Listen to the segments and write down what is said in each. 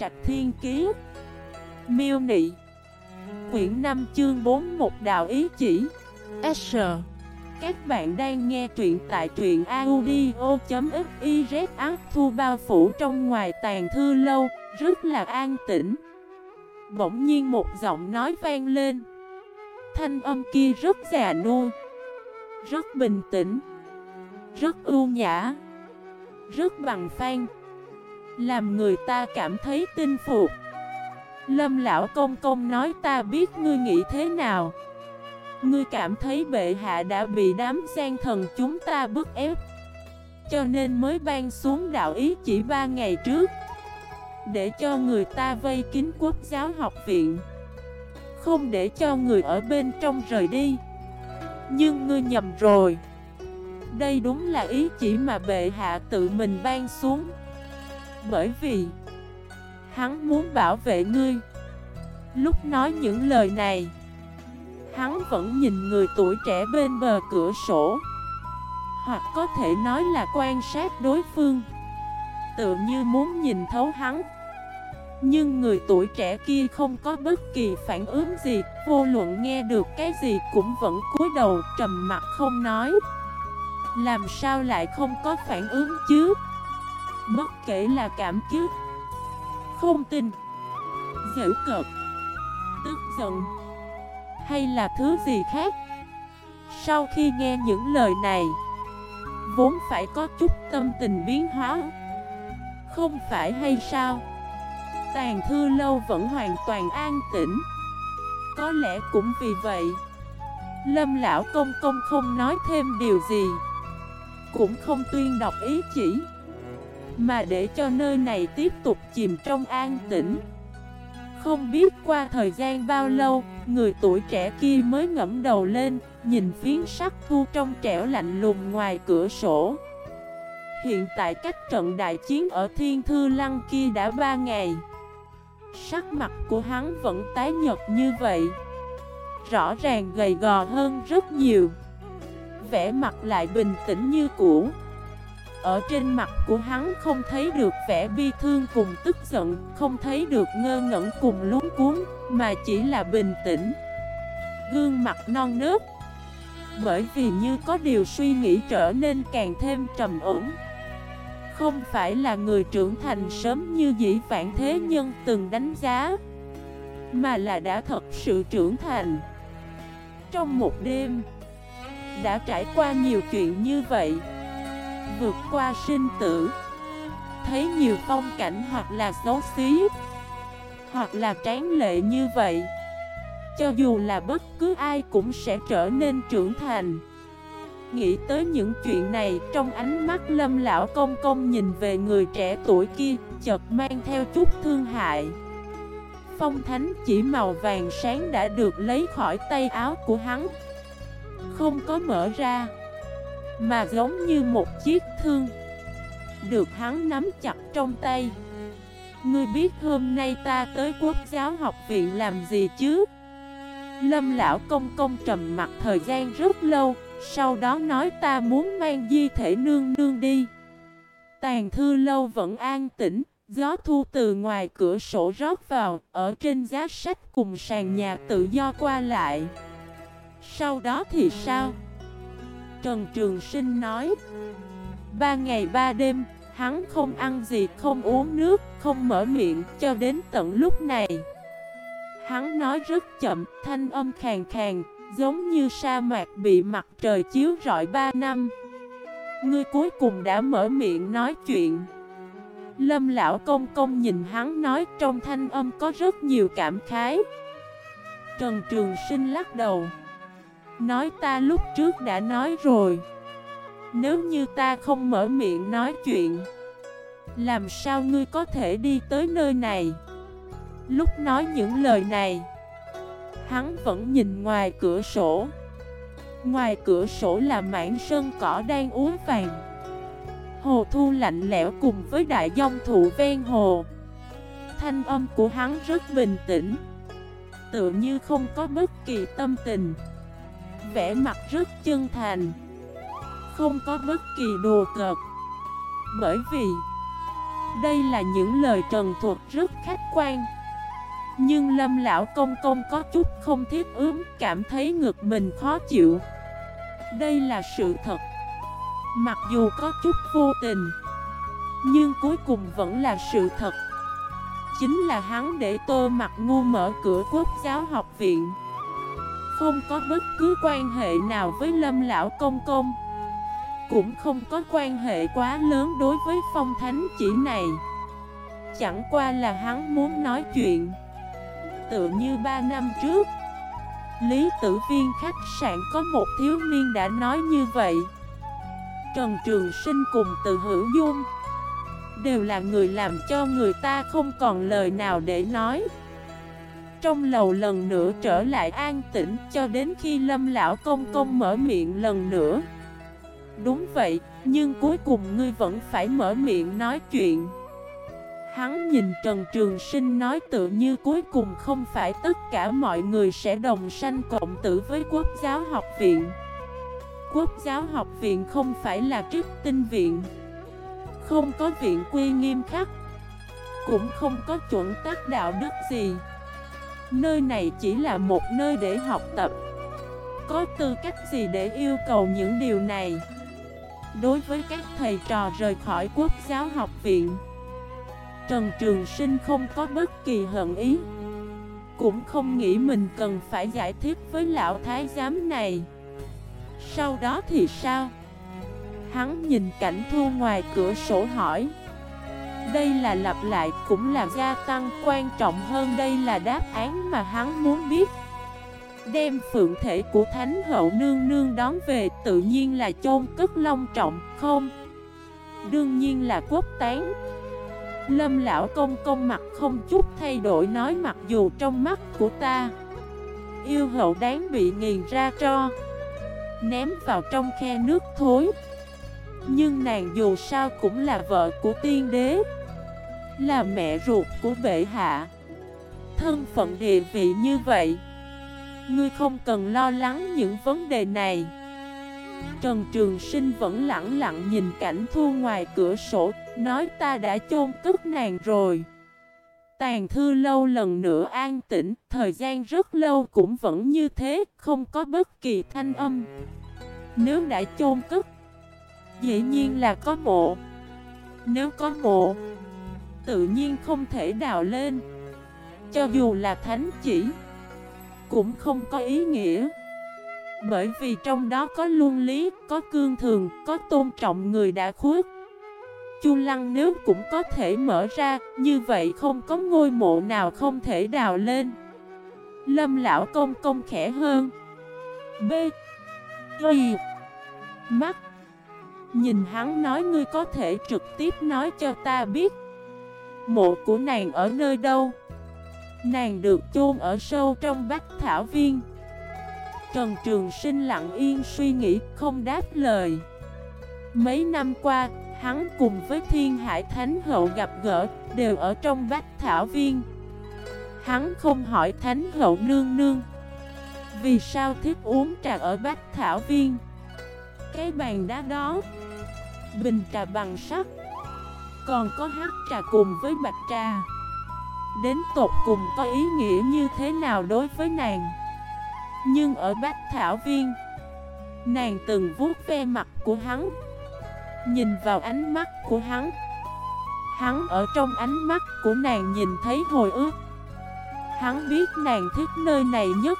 Trạch Thiên Kiế Miêu Nị. Quyển 5 chương 4 Một đạo ý chỉ. S. Các bạn đang nghe truyện tại truyện audio.xyz ác thu bao phủ trong ngoài tàn thư lâu, Rất là an tĩnh. Bỗng nhiên một giọng nói vang lên. Thanh âm kia rất già nua, Rất bình tĩnh, Rất ưu nhã, Rất bằng phan làm người ta cảm thấy tin phục. Lâm lão công công nói, ta biết ngươi nghĩ thế nào. Ngươi cảm thấy bệ hạ đã bị đám gian thần chúng ta bức ép. Cho nên mới ban xuống đạo ý chỉ ba ngày trước, Để cho người ta vây kín quốc giáo học viện. Không để cho người ở bên trong rời đi. Nhưng ngươi nhầm rồi. Đây đúng là ý chỉ mà bệ hạ tự mình ban xuống. Bởi vì Hắn muốn bảo vệ ngươi. Lúc nói những lời này, Hắn vẫn nhìn người tuổi trẻ bên bờ cửa sổ. Hoặc có thể nói là quan sát đối phương. Tự như muốn nhìn thấu hắn. Nhưng người tuổi trẻ kia không có bất kỳ phản ứng gì. Vô luận nghe được cái gì cũng vẫn cúi đầu trầm mặt không nói. Làm sao lại không có phản ứng chứ? Bất kể là cảm kiếp Không tin, giễu cợt, Tức giận, Hay là thứ gì khác, Sau khi nghe những lời này, Vốn phải có chút tâm tình biến hóa. Không phải hay sao? Tàn thư lâu vẫn hoàn toàn an tĩnh. Có lẽ cũng vì vậy, Lâm lão công công không nói thêm điều gì, Cũng không tuyên đọc ý chỉ. Mà để cho nơi này tiếp tục chìm trong an tĩnh. Không biết qua thời gian bao lâu, Người tuổi trẻ kia mới ngẫm đầu lên, Nhìn phiến sắc thu trong trẻo lạnh lùng ngoài cửa sổ. Hiện tại cách trận đại chiến ở Thiên Thư Lăng kia đã ba ngày. Sắc mặt của hắn vẫn tái nhật như vậy. Rõ ràng gầy gò hơn rất nhiều. Vẻ mặt lại bình tĩnh như cũ. Ở trên mặt của hắn không thấy được vẻ bi thương cùng tức giận, Không thấy được ngơ ngẩn cùng lúng cuốn Mà chỉ là bình tĩnh. Gương mặt non nớt. Bởi vì như có điều suy nghĩ trở nên càng thêm trầm ổn. Không phải là người trưởng thành sớm như dĩ vạn thế nhân từng đánh giá, Mà là đã thật sự trưởng thành. Trong một đêm, Đã trải qua nhiều chuyện như vậy. Vượt qua sinh tử. Thấy nhiều phong cảnh hoặc là xấu xí, Hoặc là tráng lệ như vậy, Cho dù là bất cứ ai cũng sẽ trở nên trưởng thành. Nghĩ tới những chuyện này, trong ánh mắt lâm lão công công nhìn về người trẻ tuổi kia, Chợt mang theo chút thương hại. Phong thánh chỉ màu vàng sáng đã được lấy khỏi tay áo của hắn, Không có mở ra. Mà giống như một chiếc thương. Được hắn nắm chặt trong tay. Ngươi biết hôm nay ta tới quốc giáo học viện làm gì chứ? Lâm lão công công trầm mặt thời gian rất lâu, sau đó nói ta muốn mang di thể nương nương đi. Tàn thư lâu vẫn an tĩnh, Gió thu từ ngoài cửa sổ rót vào, Ở trên giá sách cùng sàn nhà tự do qua lại. Sau đó thì sao? Trần Trường Sinh nói. Ba ngày ba đêm Hắn không ăn gì, không uống nước, không mở miệng cho đến tận lúc này. Hắn nói rất chậm, thanh âm khàn khàn, Giống như sa mạc bị mặt trời chiếu rọi ba năm. Ngươi cuối cùng đã mở miệng nói chuyện. Lâm lão công công nhìn hắn nói trong thanh âm có rất nhiều cảm khái. Trần Trường Sinh lắc đầu. Nói ta lúc trước đã nói rồi. Nếu như ta không mở miệng nói chuyện, Làm sao ngươi có thể đi tới nơi này? Lúc nói những lời này, Hắn vẫn nhìn ngoài cửa sổ. Ngoài cửa sổ là mảng sơn cỏ đang úa vàng. Hồ thu lạnh lẽo cùng với đại dông thụ ven hồ. Thanh âm của hắn rất bình tĩnh, Tựa như không có bất kỳ tâm tình. Vẻ mặt rất chân thành. Không có bất kỳ đồ cợt. Bởi vì, Đây là những lời trần thuật rất khách quan. Nhưng lâm lão công công có chút không thiết ướm, Cảm thấy ngực mình khó chịu. Đây là sự thật. Mặc dù có chút vô tình, Nhưng cuối cùng vẫn là sự thật. Chính là hắn để tô mặt ngu mở cửa quốc giáo học viện. Không có bất cứ quan hệ nào với lâm lão công công. Cũng không có quan hệ quá lớn đối với phong thánh chỉ này. Chẳng qua là hắn muốn nói chuyện. Tựa như ba năm trước, Lý tử viên khách sạn có một thiếu niên đã nói như vậy. Trần Trường Sinh cùng từ hữu dung Đều là người làm cho người ta không còn lời nào để nói. Trong lầu lần nữa trở lại an tĩnh cho đến khi lâm lão công công mở miệng lần nữa. Đúng vậy, nhưng cuối cùng ngươi vẫn phải mở miệng nói chuyện. Hắn nhìn Trần Trường Sinh nói tự như cuối cùng không phải tất cả mọi người sẽ đồng sanh cộng tử với quốc giáo học viện. Quốc giáo học viện không phải là trích tinh viện. Không có viện quy nghiêm khắc. Cũng không có chuẩn tắc đạo đức gì. Nơi này chỉ là một nơi để học tập. Có tư cách gì để yêu cầu những điều này? Đối với các thầy trò rời khỏi quốc giáo học viện, Trần Trường Sinh không có bất kỳ hận ý, Cũng không nghĩ mình cần phải giải thích với lão thái giám này. Sau đó thì sao? Hắn nhìn cảnh thu ngoài cửa sổ hỏi. Đây là lặp lại cũng là gia tăng quan trọng hơn đây là đáp án mà hắn muốn biết. Đem phượng thể của Thánh Hậu Nương Nương đón về tự nhiên là chôn cất long trọng, không? Đương nhiên là quốc tán. Lâm lão công công mặt không chút thay đổi nói mặc dù trong mắt của ta, Yêu hậu đáng bị nghiền ra cho, Ném vào trong khe nước thối. Nhưng nàng dù sao cũng là vợ của tiên đế. Là mẹ ruột của bệ hạ. Thân phận địa vị như vậy, Ngươi không cần lo lắng những vấn đề này. Trần Trường Sinh vẫn lặng lặng nhìn cảnh thu ngoài cửa sổ, Nói ta đã chôn cất nàng rồi. Tàn thư lâu lần nữa an tĩnh, Thời gian rất lâu cũng vẫn như thế, Không có bất kỳ thanh âm. Nếu đã chôn cất, Dĩ nhiên là có mộ. Nếu có mộ Tự nhiên không thể đào lên Cho dù là thánh chỉ Cũng không có ý nghĩa Bởi vì trong đó có luân lý, có cương thường, có tôn trọng người đã khuất Chu Lăng nếu cũng có thể mở ra, như vậy không có ngôi mộ nào không thể đào lên. Lâm lão công công khẽ hơn. B. Y. Mắt. Nhìn hắn nói ngươi có thể trực tiếp nói cho ta biết. Mộ của nàng ở nơi đâu? Nàng được chôn ở sâu trong bách thảo viên. Trần Trường Sinh lặng yên suy nghĩ, không đáp lời. Mấy năm qua, Hắn cùng với Thiên Hải Thánh Hậu gặp gỡ, đều ở trong Bách Thảo Viên. Hắn không hỏi Thánh Hậu nương nương Vì sao thích uống trà ở Bách Thảo Viên Cái bàn đá đó Bình trà bằng sắt còn có hát trà cùng với bạch trà. Đến tột cùng có ý nghĩa như thế nào đối với nàng? Nhưng ở Bách Thảo Viên Nàng từng vuốt ve mặt của hắn Nhìn vào ánh mắt của hắn. Hắn ở trong ánh mắt của nàng nhìn thấy hồi ước Hắn biết nàng thích nơi này nhất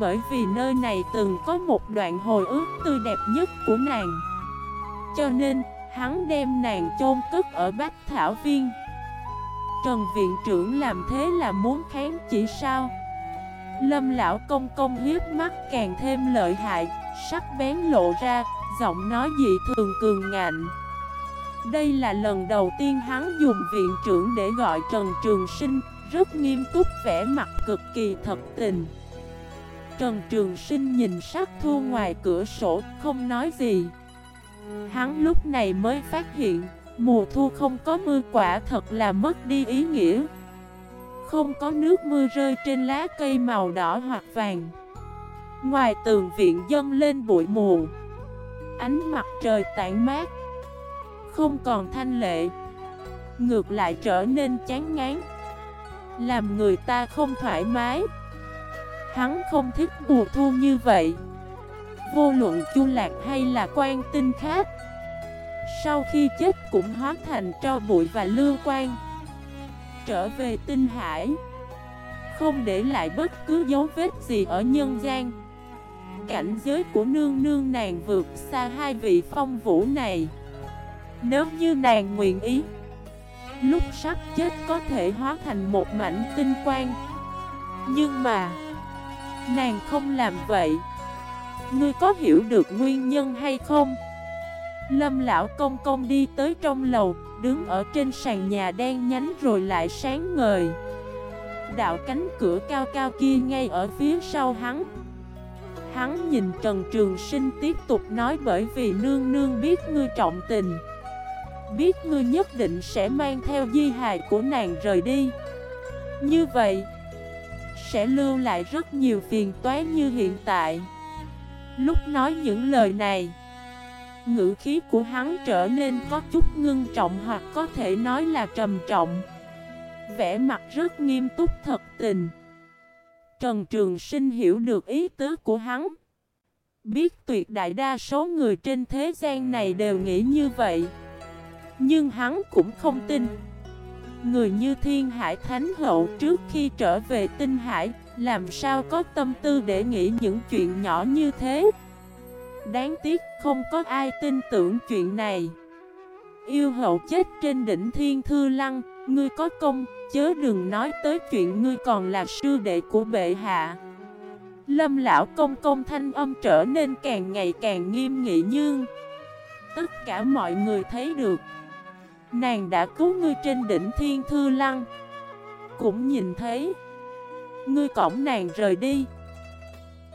Bởi vì nơi này từng có một đoạn hồi ước tươi đẹp nhất của nàng. Cho nên, hắn đem nàng chôn cất ở Bách Thảo Viên. Trần Viện trưởng làm thế là muốn kháng chỉ sao? Lâm lão công công hiếp mắt càng thêm lợi hại, Sắc bén lộ ra, giọng nói dị thường cường ngạnh. Đây là lần đầu tiên hắn dùng viện trưởng để gọi Trần Trường Sinh, Rất nghiêm túc, vẻ mặt cực kỳ thật tình. Trần Trường Sinh nhìn sắc thu ngoài cửa sổ, không nói gì. Hắn lúc này mới phát hiện, Mùa thu không có mưa quả thật là mất đi ý nghĩa. Không có nước mưa rơi trên lá cây màu đỏ hoặc vàng. Ngoài tường viện dâng lên bụi mù. Ánh mặt trời tản mát. Không còn thanh lệ. Ngược lại trở nên chán ngán. Làm người ta không thoải mái. Hắn không thích mùa thu như vậy. Vô luận chu lạc hay là quan tinh khác, Sau khi chết cũng hóa thành cho bụi và lưu quan Trở về tinh hải, Không để lại bất cứ dấu vết gì ở nhân gian. Cảnh giới của nương nương nàng vượt xa hai vị phong vũ này. Nếu như nàng nguyện ý, Lúc sắp chết có thể hóa thành một mảnh tinh quang. Nhưng mà, Nàng không làm vậy. Ngươi có hiểu được nguyên nhân hay không? Lâm lão công công đi tới trong lầu, Đứng ở trên sàn nhà đen nhánh rồi lại sáng ngời. Đạo cánh cửa cao cao kia ngay ở phía sau hắn. Hắn nhìn Trần Trường Sinh tiếp tục nói bởi vì nương nương biết ngươi trọng tình. Biết ngươi nhất định sẽ mang theo di hài của nàng rời đi. Như vậy, Sẽ lưu lại rất nhiều phiền toái như hiện tại. Lúc nói những lời này, Ngữ khí của hắn trở nên có chút ngưng trọng hoặc có thể nói là trầm trọng. Vẻ mặt rất nghiêm túc thật tình. Trần Trường Sinh hiểu được ý tứ của hắn. Biết tuyệt đại đa số người trên thế gian này đều nghĩ như vậy. Nhưng hắn cũng không tin. Người như Thiên Hải Thánh Hậu trước khi trở về Tinh Hải làm sao có tâm tư để nghĩ những chuyện nhỏ như thế? Đáng tiếc không có ai tin tưởng chuyện này. Yêu hậu chết trên đỉnh Thiên Thư Lăng Ngươi có công, chớ đừng nói tới chuyện ngươi còn là sư đệ của bệ hạ. Lâm lão công công thanh âm trở nên càng ngày càng nghiêm nghị nhưng Tất cả mọi người thấy được Nàng đã cứu ngươi trên đỉnh thiên thư lăng. Cũng nhìn thấy Ngươi cổng nàng rời đi.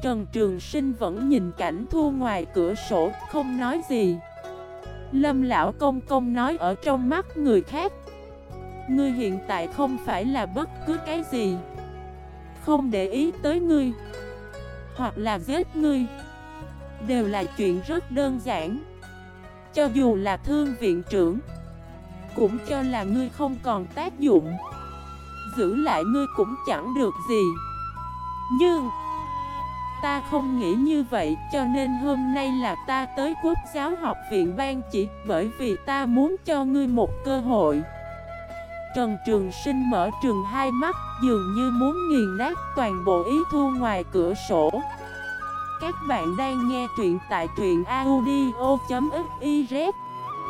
Trần Trường Sinh vẫn nhìn cảnh thu ngoài cửa sổ, không nói gì. Lâm lão công công nói ở trong mắt người khác, Ngươi hiện tại không phải là bất cứ cái gì. Không để ý tới ngươi, Hoặc là giết ngươi, Đều là chuyện rất đơn giản. Cho dù là thương viện trưởng, Cũng cho là ngươi không còn tác dụng. Giữ lại ngươi cũng chẳng được gì. Nhưng, Ta không nghĩ như vậy, cho nên hôm nay là ta tới quốc giáo học viện ban chỉ, Bởi vì ta muốn cho ngươi một cơ hội. Trần Trường Sinh mở trường hai mắt, Dường như muốn nghiền nát toàn bộ ý thu ngoài cửa sổ. Các bạn đang nghe truyện tại truyện audio.fif